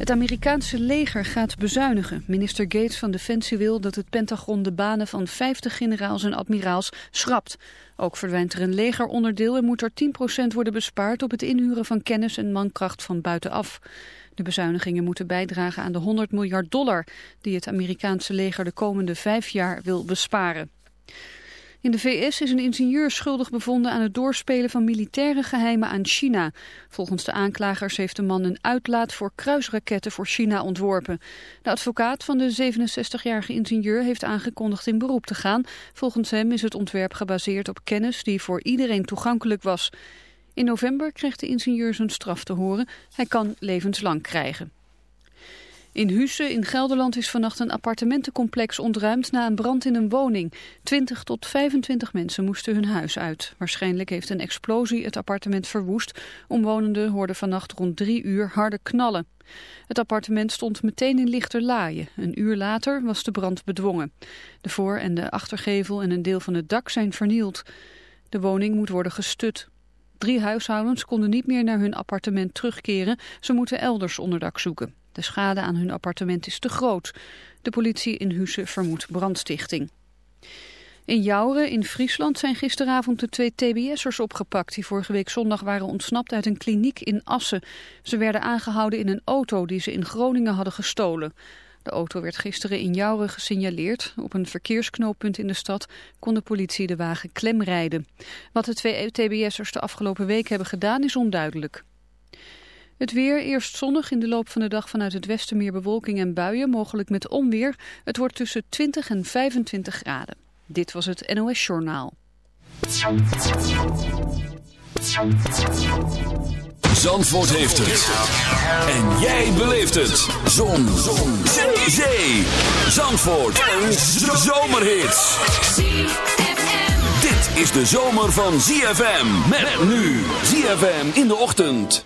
Het Amerikaanse leger gaat bezuinigen. Minister Gates van Defensie wil dat het Pentagon de banen van 50 generaals en admiraals schrapt. Ook verdwijnt er een legeronderdeel en moet er 10% worden bespaard op het inhuren van kennis en mankracht van buitenaf. De bezuinigingen moeten bijdragen aan de 100 miljard dollar die het Amerikaanse leger de komende vijf jaar wil besparen. In de VS is een ingenieur schuldig bevonden aan het doorspelen van militaire geheimen aan China. Volgens de aanklagers heeft de man een uitlaat voor kruisraketten voor China ontworpen. De advocaat van de 67-jarige ingenieur heeft aangekondigd in beroep te gaan. Volgens hem is het ontwerp gebaseerd op kennis die voor iedereen toegankelijk was. In november kreeg de ingenieur zijn straf te horen. Hij kan levenslang krijgen. In Husse in Gelderland is vannacht een appartementencomplex ontruimd na een brand in een woning. 20 tot 25 mensen moesten hun huis uit. Waarschijnlijk heeft een explosie het appartement verwoest. Omwonenden hoorden vannacht rond drie uur harde knallen. Het appartement stond meteen in lichterlaaien. Een uur later was de brand bedwongen. De voor- en de achtergevel en een deel van het dak zijn vernield. De woning moet worden gestut. Drie huishoudens konden niet meer naar hun appartement terugkeren. Ze moeten elders onderdak zoeken. De schade aan hun appartement is te groot. De politie in Husse vermoedt brandstichting. In Jouren in Friesland zijn gisteravond de twee TBS'ers opgepakt... die vorige week zondag waren ontsnapt uit een kliniek in Assen. Ze werden aangehouden in een auto die ze in Groningen hadden gestolen. De auto werd gisteren in Jouren gesignaleerd. Op een verkeersknooppunt in de stad kon de politie de wagen klemrijden. Wat de twee TBS'ers de afgelopen week hebben gedaan is onduidelijk. Het weer, eerst zonnig, in de loop van de dag vanuit het westen meer bewolking en buien, mogelijk met onweer. Het wordt tussen 20 en 25 graden. Dit was het NOS Journaal. Zandvoort heeft het. En jij beleeft het. Zon. Zon. Zee. Zandvoort. Een zomerhit. Dit is de zomer van ZFM. Met nu. ZFM in de ochtend.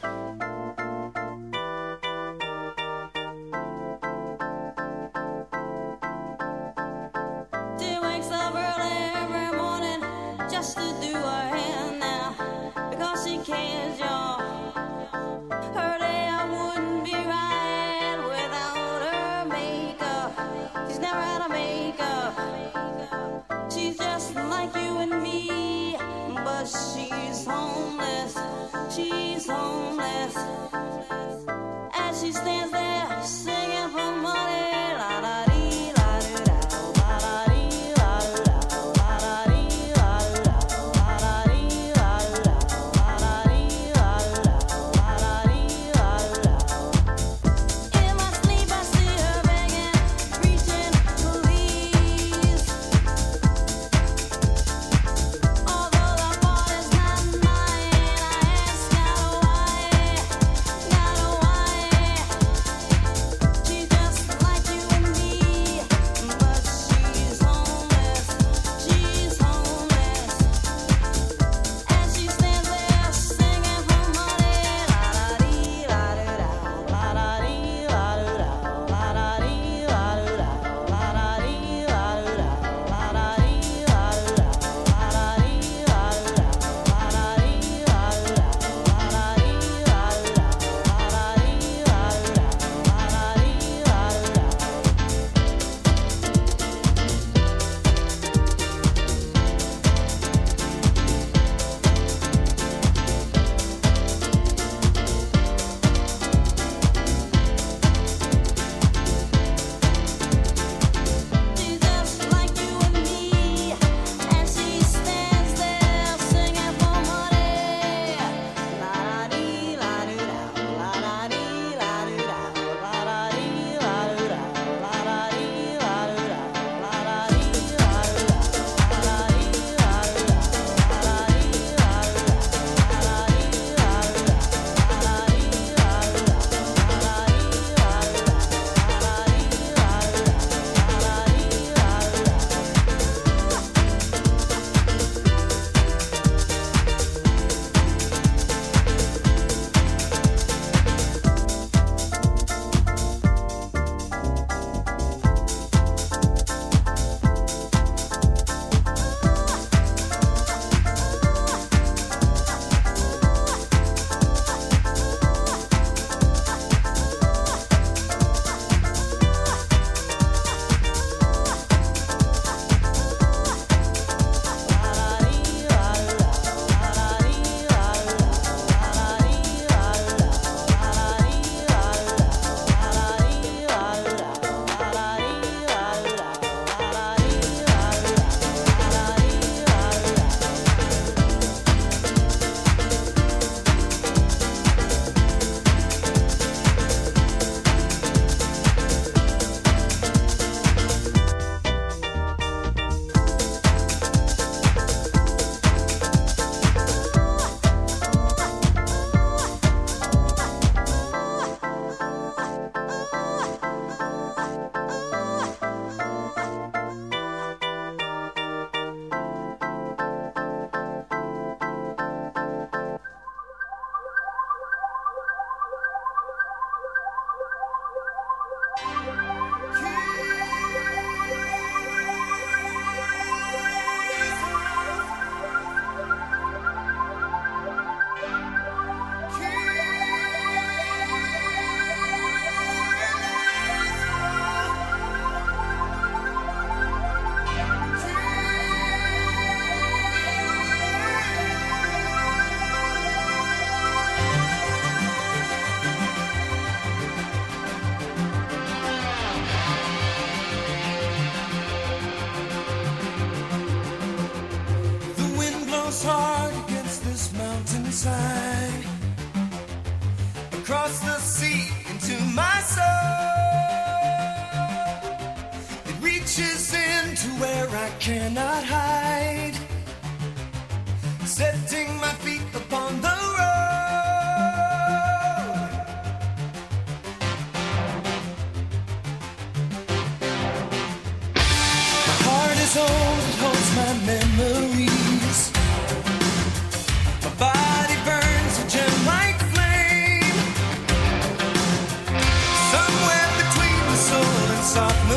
As she stands there singing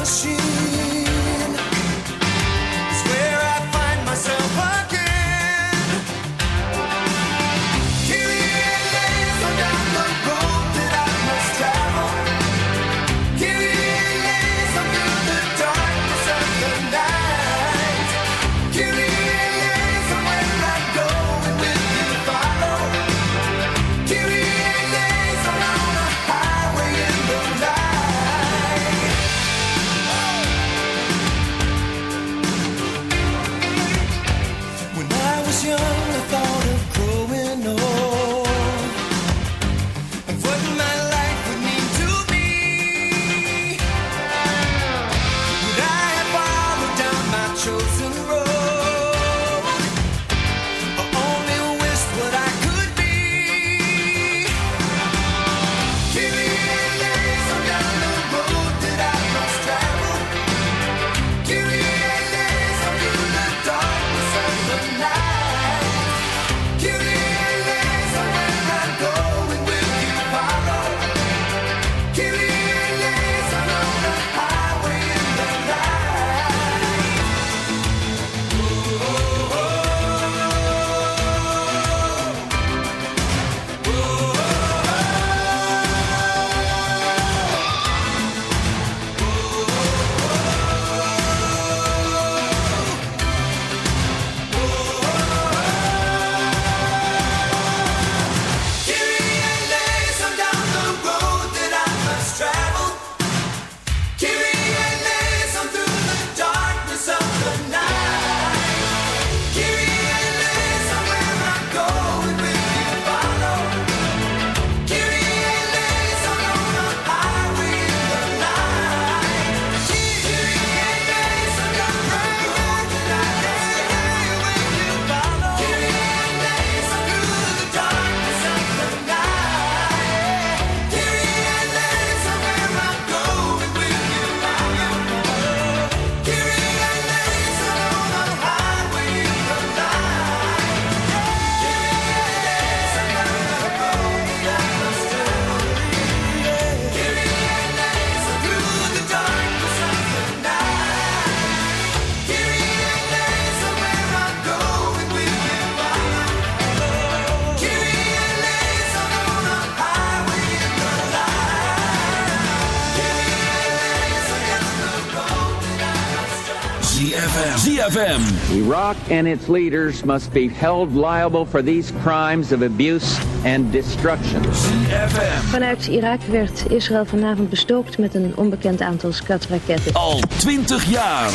心。and its leaders must be held liable for these crimes of abuse and destruction. Vanuit Irak werd Israël vanavond bestookt met een onbekend aantal skatraketten. Al 20 jaar.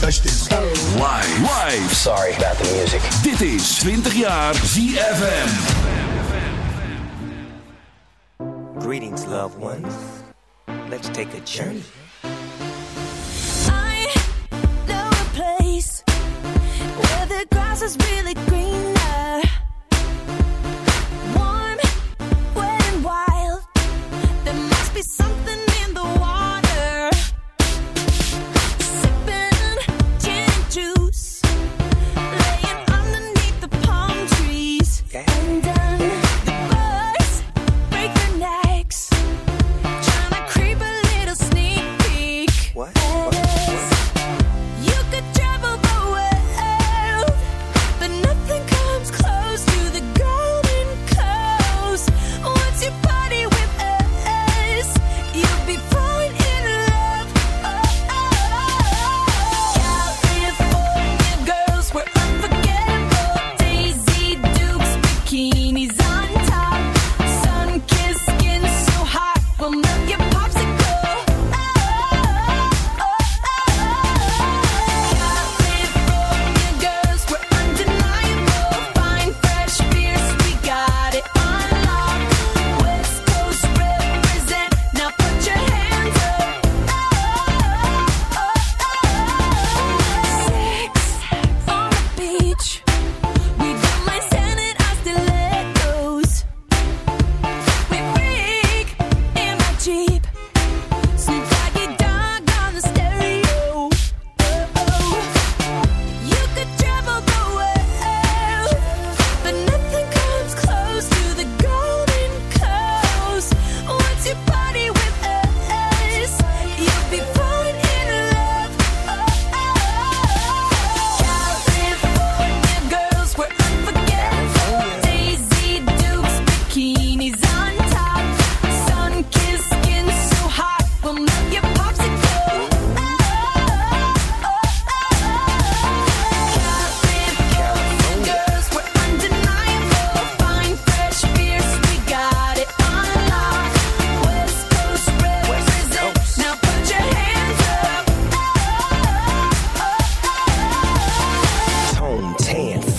This. Live. Live. Sorry about the music. Dit is 20 jaar ZFM. Greetings, loved ones. Let's take a journey. is really green.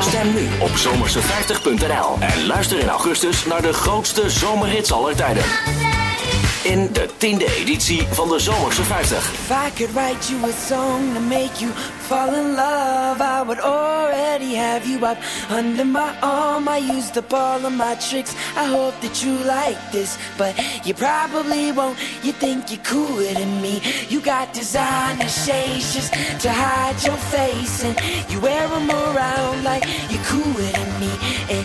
Stem nu op zomerse50.nl en luister in augustus naar de grootste zomerhits aller tijden. In de tiende editie van de Zomerse 50. If I could write you a song to make you fall in love, I would already have you up under my arm. I used up all of my tricks. I hope that you like this, but you probably won't. You think you're cooler than me. You got designer shades just to hide your face, and you wear them around like you're cooler than me. And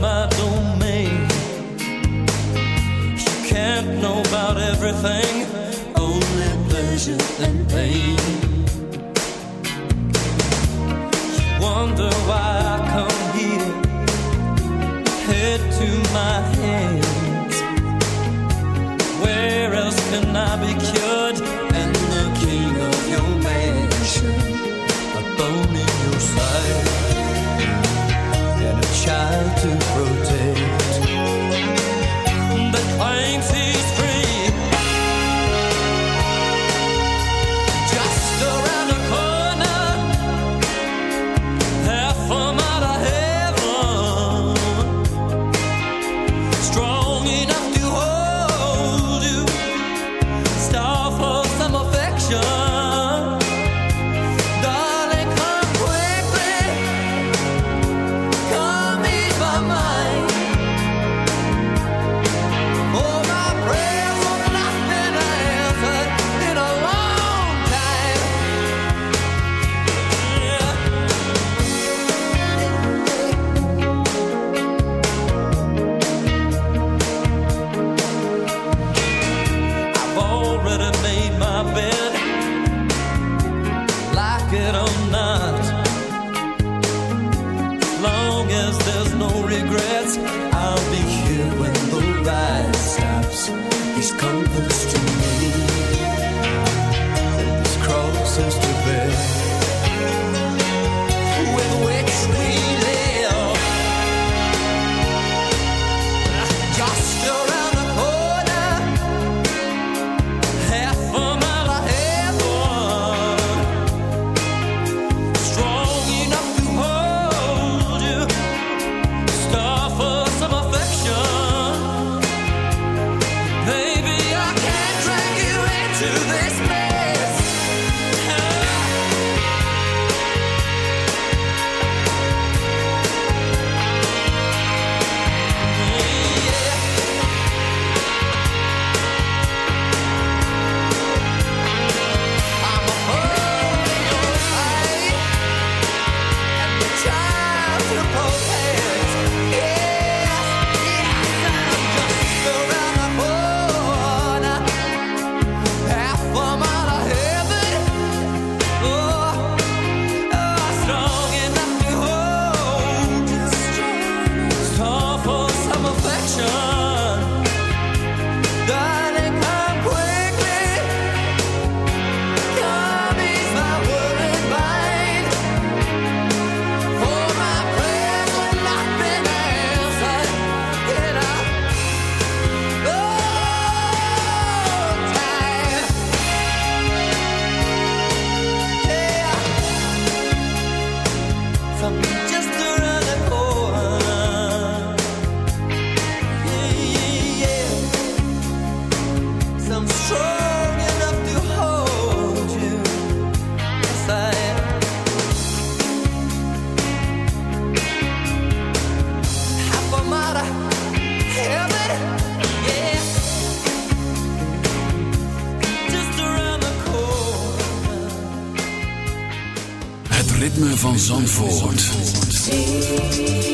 my domain. You can't know about everything, only pleasure and pain. You wonder why I come here, head to my hands. Where else can I be? child to protect. you.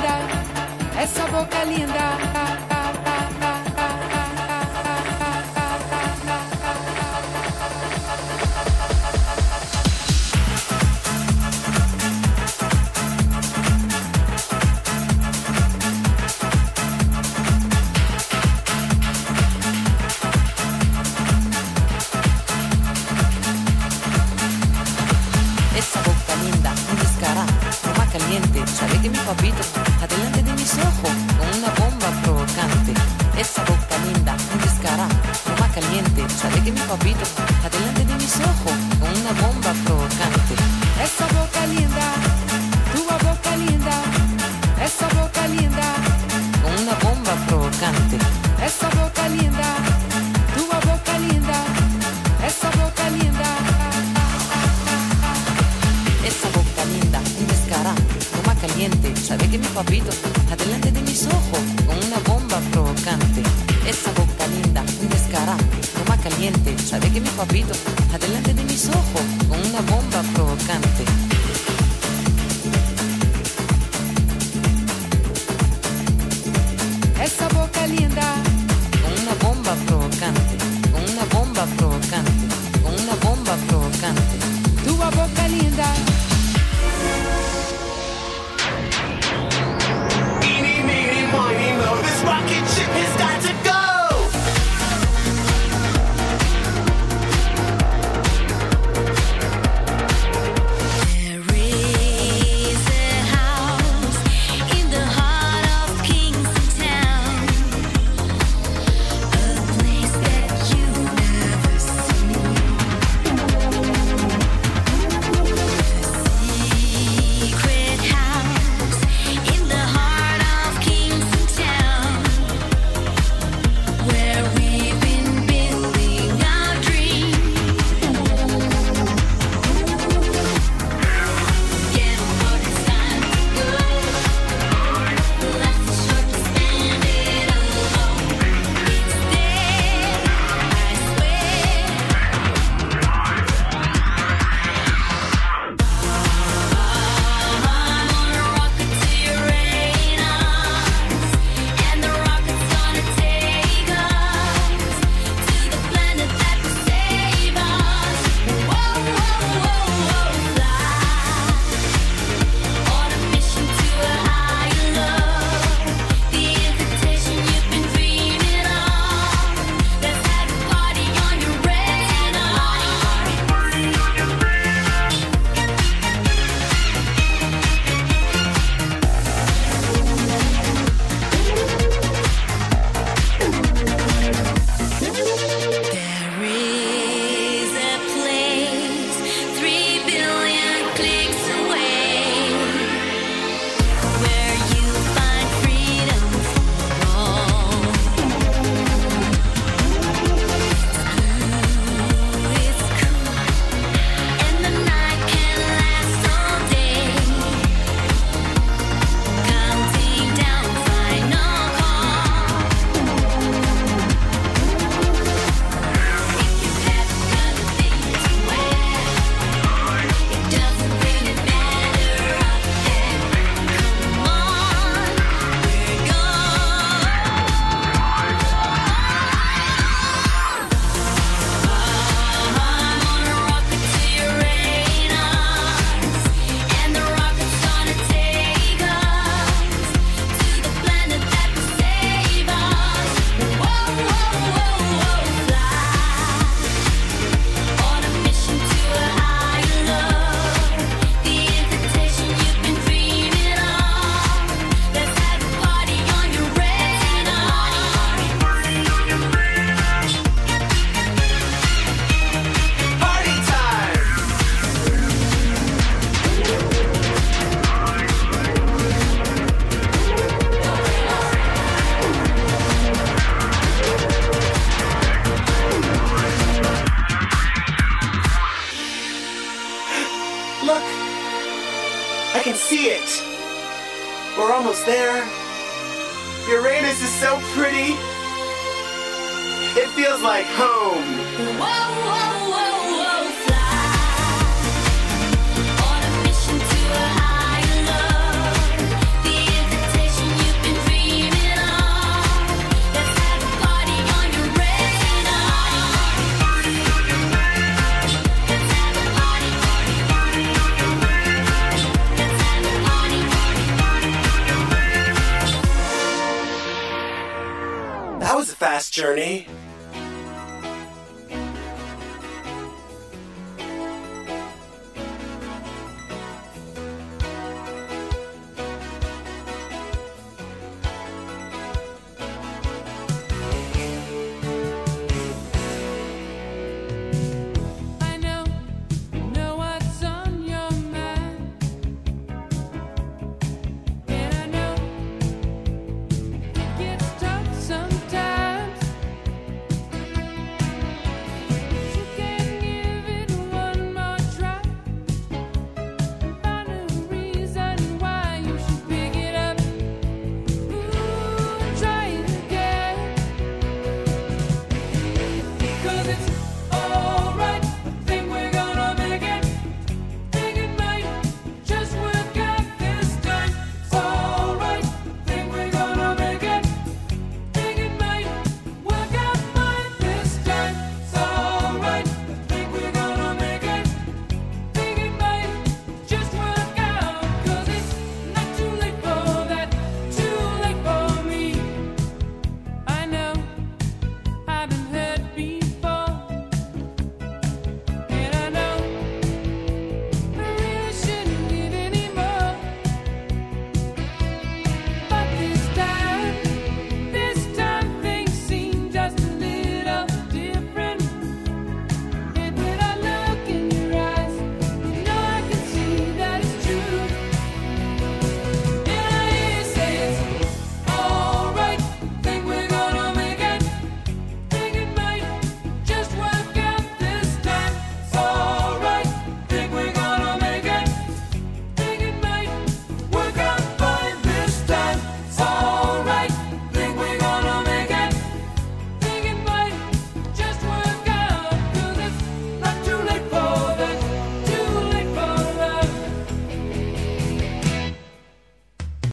Linda, essa boca linda.